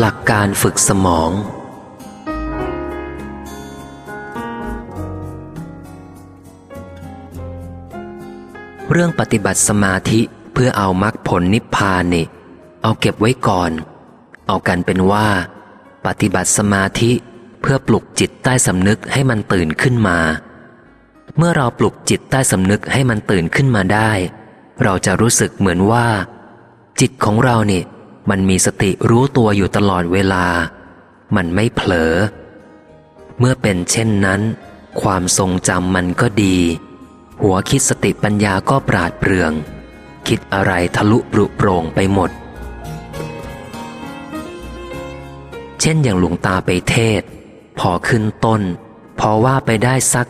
หลักการฝึกสมอง เรื่องปฏิบัติสมาธิเพื่อเอามรรคผลนิพพานนี่ เอาเก็บไว้ก่อน เอากันเป็นว่า ปฏิบัติสมาธิเพื่อปลุกจิตใต้สำนึกให้มันตื่นขึ้นมา เมื่อเราปลุกจิตใต้สำนึกให้มันตื่นขึ้นมาได้ เราจะรู้สึกเหมือนว่า จิตของเราเนี่ย มันมีสติรู้ตัวอยู่ตลอดเวลา มันไม่เผลอ เมื่อเป็นเช่นนั้น ความทรงจำมันก็ดี หัวคิดสติปัญญาก็ปราดเปรื่อง คิดอะไรทะลุปรุโปร่งไปหมด เช่นอย่างหลวงตาไปเทศ พอขึ้นต้น พอว่าไปได้สัก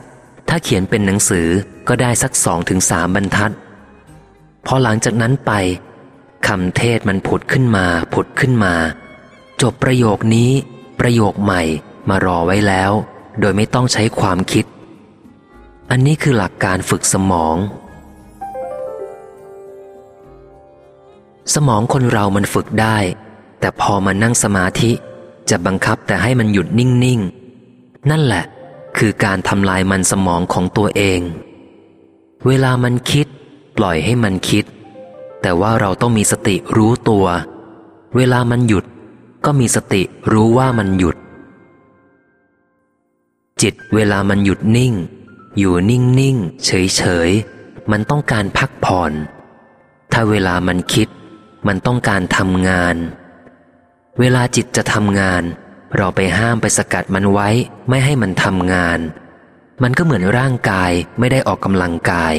ถ้าเขียนเป็นหนังสือก็ได้สักสองถึงสามบรรทัด พอหลังจากนั้นไป คำเทศมันผุดขึ้นมา ผุดขึ้นมา จบประโยคนี้ ประโยคใหม่มารอไว้แล้ว โดยไม่ต้องใช้ความคิด อันนี้คือหลักการฝึกสมอง สมองคนเรามันฝึกได้ แต่พอมานั่งสมาธิ จะบังคับแต่ให้มันหยุดนิ่ง ๆ นั่นแหละ คือการทำลายมันสมองของตัวเอง เวลามันคิด ปล่อยให้มันคิด แต่ว่าเราต้องมีสติรู้ตัว เวลามันหยุด ก็มีสติรู้ว่ามันหยุด จิตเวลามันหยุดนิ่ง อยู่นิ่งๆเฉยๆมันต้องการพักผ่อน ถ้าเวลามันคิด มันต้องการทำงาน เวลาจิตจะทำงาน เราไปห้ามไปสกัดมันไว้ไม่ให้มันทำงาน มันก็เหมือนร่างกายไม่ได้ออกกำลังกาย